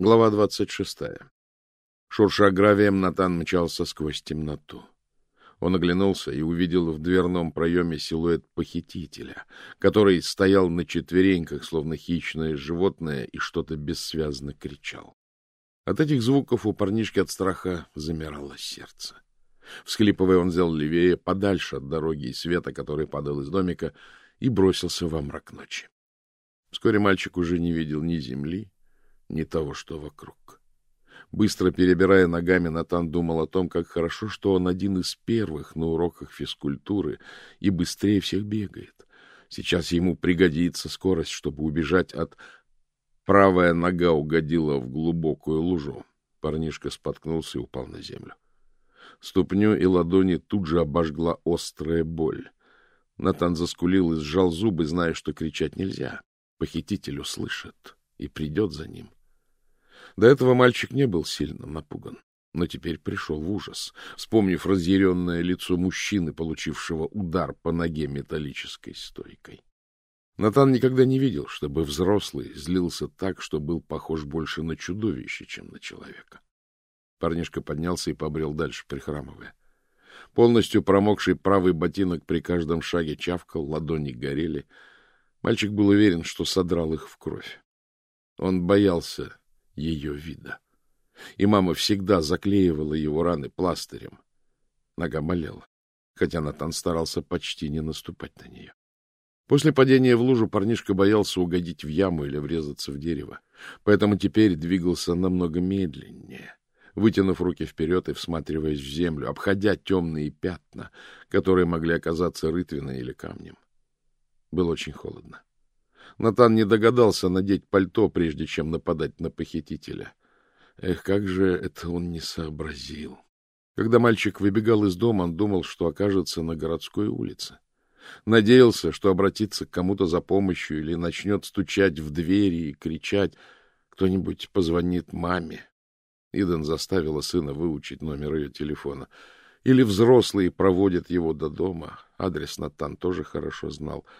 Глава двадцать шестая. Шурша гравием, Натан мчался сквозь темноту. Он оглянулся и увидел в дверном проеме силуэт похитителя, который стоял на четвереньках, словно хищное животное, и что-то бессвязно кричал. От этих звуков у парнишки от страха замирало сердце. Всхлипывая, он взял левее, подальше от дороги и света, который падал из домика, и бросился во мрак ночи. Вскоре мальчик уже не видел ни земли, ни того, что вокруг. Быстро перебирая ногами, Натан думал о том, как хорошо, что он один из первых на уроках физкультуры и быстрее всех бегает. Сейчас ему пригодится скорость, чтобы убежать от... Правая нога угодила в глубокую лужу. Парнишка споткнулся и упал на землю. Ступню и ладони тут же обожгла острая боль. Натан заскулил и сжал зубы, зная, что кричать нельзя. Похититель услышит и придет за ним. До этого мальчик не был сильно напуган, но теперь пришел в ужас, вспомнив разъяренное лицо мужчины, получившего удар по ноге металлической стойкой. Натан никогда не видел, чтобы взрослый злился так, что был похож больше на чудовище, чем на человека. Парнишка поднялся и побрел дальше, прихрамывая. Полностью промокший правый ботинок при каждом шаге чавкал, ладони горели. Мальчик был уверен, что содрал их в кровь. Он боялся ее вида. И мама всегда заклеивала его раны пластырем. Нога болела, хотя Натан старался почти не наступать на нее. После падения в лужу парнишка боялся угодить в яму или врезаться в дерево, поэтому теперь двигался намного медленнее, вытянув руки вперед и всматриваясь в землю, обходя темные пятна, которые могли оказаться рытвиной или камнем. Было очень холодно. Натан не догадался надеть пальто, прежде чем нападать на похитителя. Эх, как же это он не сообразил. Когда мальчик выбегал из дома, он думал, что окажется на городской улице. Надеялся, что обратится к кому-то за помощью или начнет стучать в двери и кричать. Кто-нибудь позвонит маме. Иден заставила сына выучить номер ее телефона. Или взрослые проводят его до дома. Адрес Натан тоже хорошо знал —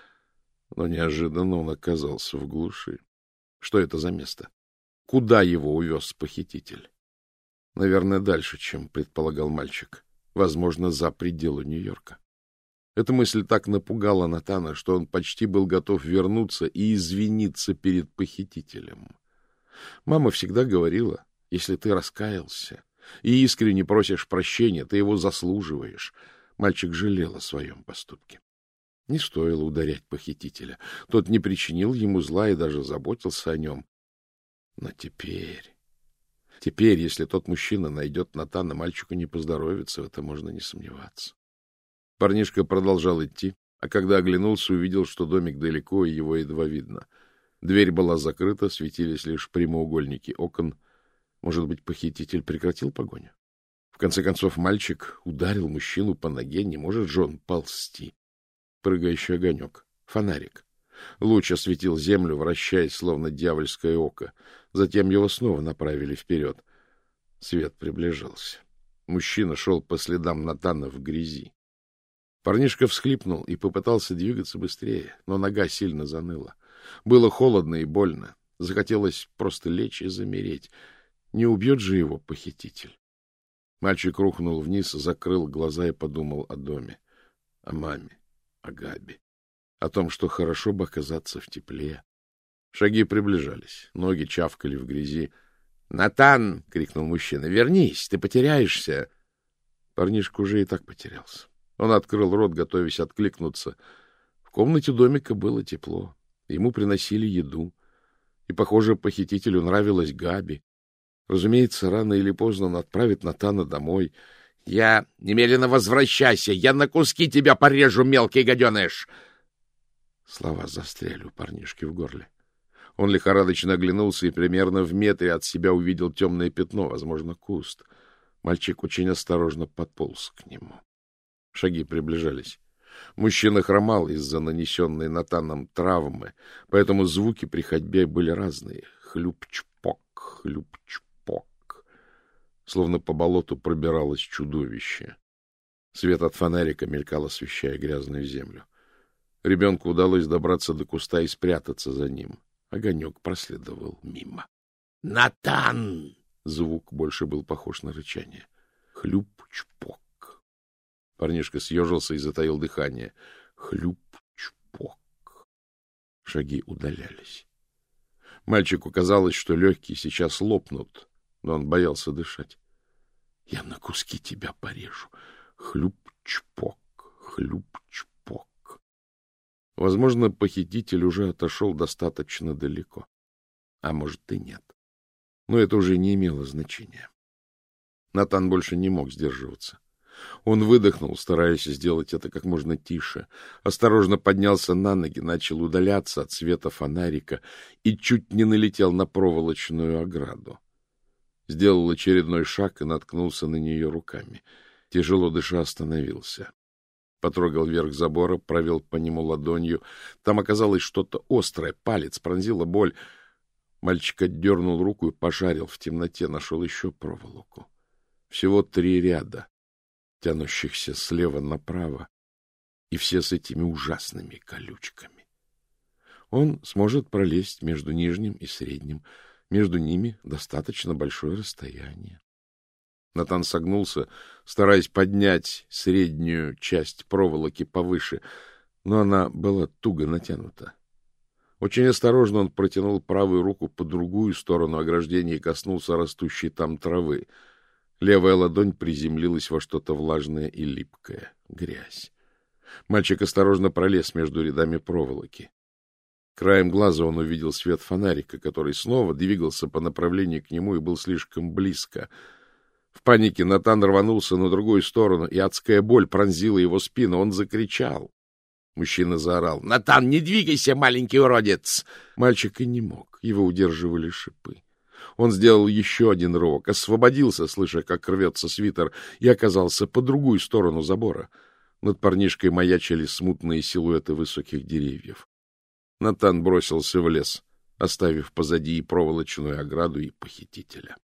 но неожиданно он оказался в глуши. Что это за место? Куда его увез похититель? Наверное, дальше, чем предполагал мальчик. Возможно, за пределы Нью-Йорка. Эта мысль так напугала Натана, что он почти был готов вернуться и извиниться перед похитителем. Мама всегда говорила, если ты раскаялся и искренне просишь прощения, ты его заслуживаешь. Мальчик жалел о своем поступке. Не стоило ударять похитителя. Тот не причинил ему зла и даже заботился о нем. Но теперь... Теперь, если тот мужчина найдет Натана, мальчику не поздоровится, в этом можно не сомневаться. Парнишка продолжал идти, а когда оглянулся, увидел, что домик далеко, и его едва видно. Дверь была закрыта, светились лишь прямоугольники окон. Может быть, похититель прекратил погоню? В конце концов, мальчик ударил мужчину по ноге, не может же он ползти прыгающий огонек. Фонарик. Луч осветил землю, вращаясь, словно дьявольское око. Затем его снова направили вперед. Свет приближался. Мужчина шел по следам Натана в грязи. Парнишка всхлипнул и попытался двигаться быстрее, но нога сильно заныла. Было холодно и больно. Захотелось просто лечь и замереть. Не убьет же его похититель. Мальчик рухнул вниз, закрыл глаза и подумал о доме, о маме о Габи, о том, что хорошо бы оказаться в тепле. Шаги приближались, ноги чавкали в грязи. «Натан!» — крикнул мужчина. «Вернись, ты потеряешься!» Парнишка уже и так потерялся. Он открыл рот, готовясь откликнуться. В комнате домика было тепло. Ему приносили еду. И, похоже, похитителю нравилась Габи. Разумеется, рано или поздно он отправит Натана домой — я... Немедленно возвращайся! Я на куски тебя порежу, мелкий гаденыш! Слова застряли у парнишки в горле. Он лихорадочно оглянулся и примерно в метре от себя увидел темное пятно, возможно, куст. Мальчик очень осторожно подполз к нему. Шаги приближались. Мужчина хромал из-за нанесенной Натаном травмы, поэтому звуки при ходьбе были разные. Хлюп-чпок, хлюп-чпок словно по болоту пробиралось чудовище. Свет от фонарика мелькал, освещая грязную землю. Ребенку удалось добраться до куста и спрятаться за ним. Огонек проследовал мимо. Натан! Звук больше был похож на рычание. Хлюп-чпок. Парнишка съежился и затаил дыхание. Хлюп-чпок. Шаги удалялись. Мальчику казалось, что легкие сейчас лопнут, но он боялся дышать. — Я на куски тебя порежу. Хлюп-чпок, хлюп-чпок. Возможно, похититель уже отошел достаточно далеко. А может и нет. Но это уже не имело значения. Натан больше не мог сдерживаться. Он выдохнул, стараясь сделать это как можно тише, осторожно поднялся на ноги, начал удаляться от света фонарика и чуть не налетел на проволочную ограду. Сделал очередной шаг и наткнулся на нее руками. Тяжело дыша остановился. Потрогал верх забора, провел по нему ладонью. Там оказалось что-то острое, палец, пронзила боль. Мальчик отдернул руку и пошарил в темноте, нашел еще проволоку. Всего три ряда тянущихся слева направо, и все с этими ужасными колючками. Он сможет пролезть между нижним и средним, между ними достаточно большое расстояние. Натан согнулся, стараясь поднять среднюю часть проволоки повыше, но она была туго натянута. Очень осторожно он протянул правую руку по другую сторону ограждения и коснулся растущей там травы — Левая ладонь приземлилась во что-то влажное и липкое — грязь. Мальчик осторожно пролез между рядами проволоки. Краем глаза он увидел свет фонарика, который снова двигался по направлению к нему и был слишком близко. В панике Натан рванулся на другую сторону, и адская боль пронзила его спину. Он закричал. Мужчина заорал. — Натан, не двигайся, маленький уродец! Мальчик и не мог. Его удерживали шипы. Он сделал еще один рывок, освободился, слыша, как рвется свитер, и оказался по другую сторону забора. Над парнишкой маячили смутные силуэты высоких деревьев. Натан бросился в лес, оставив позади и проволочную ограду, и похитителя.